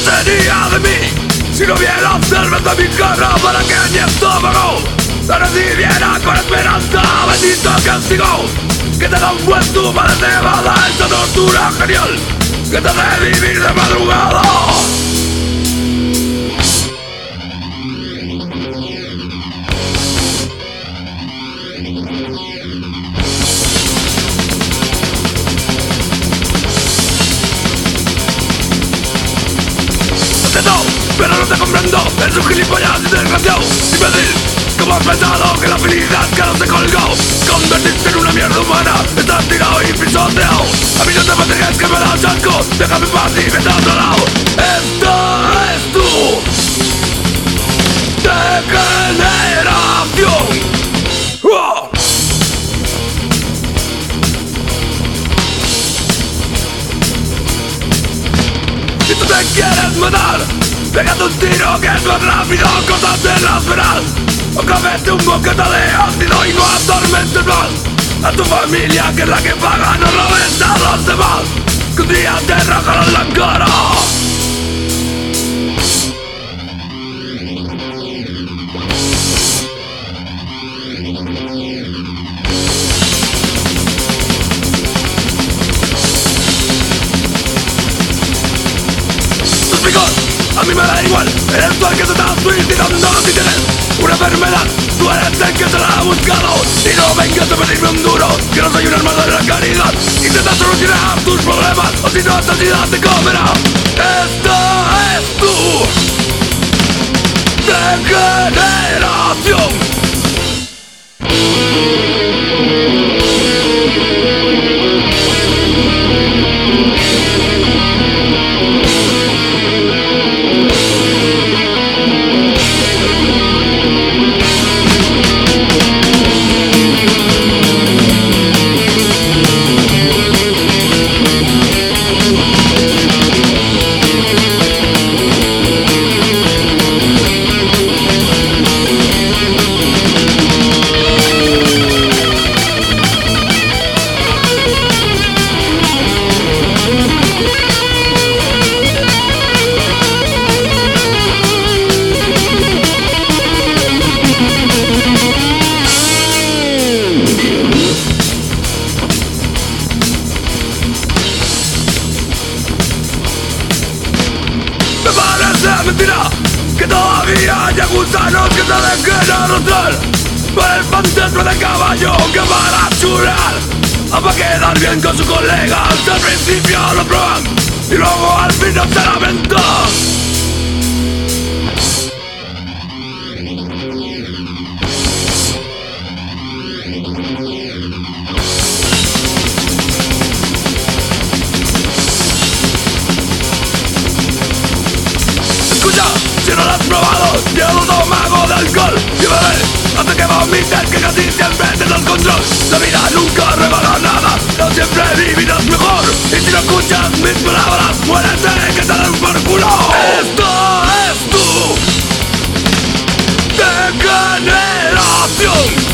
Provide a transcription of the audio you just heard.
sería de mí si no hubiera cerveza en mi cara para que mi estómago la recibiera con esperanza? Bendito castigo que te da un buen tubo de cebada esta tortura genial que te hace vivir de madrugada. Eres un gilipollas y desgraciado Imbécil, ¿cómo has pensado que la felicidad que no te colgó Convertirte en una mierda humana Estás tirado y pisoteado. A mí no te pertenezcas que me das asco Déjame en paz y vete a otro lado. Es tu Degeneración. Si tú te quieres matar Pégate un tiro que es más rápido, cortate las venas O comete un boquete de ácido y no atormentes más. A tu familia que es la que paga, no robes a los demás. Que un día te rajarán la cara mí me da igual, eres tú el que te está suicidando Si tienes una enfermedad, tú eres el que se la ha buscado Y no vengas a pedirme un duro, que no soy un hermano de la caridad Intenta solucionar tus problemas, o si no esta ciudad te comerá Esta es tu degeneración haya gusanos que se dejen arrastrar por el fantasma del caballo que para churar a pa' quedar bien con sus colegas al principio lo prueban y luego al final se lamentan si no lo has probado, llevo dos magos de alcohol y beber hasta que vomites que casi siempre te da el control. La vida nunca regala nada, no siempre vivirás mejor. Y si no escuchas mis palabras, muérete que te den por culo. Esto es tu degeneración.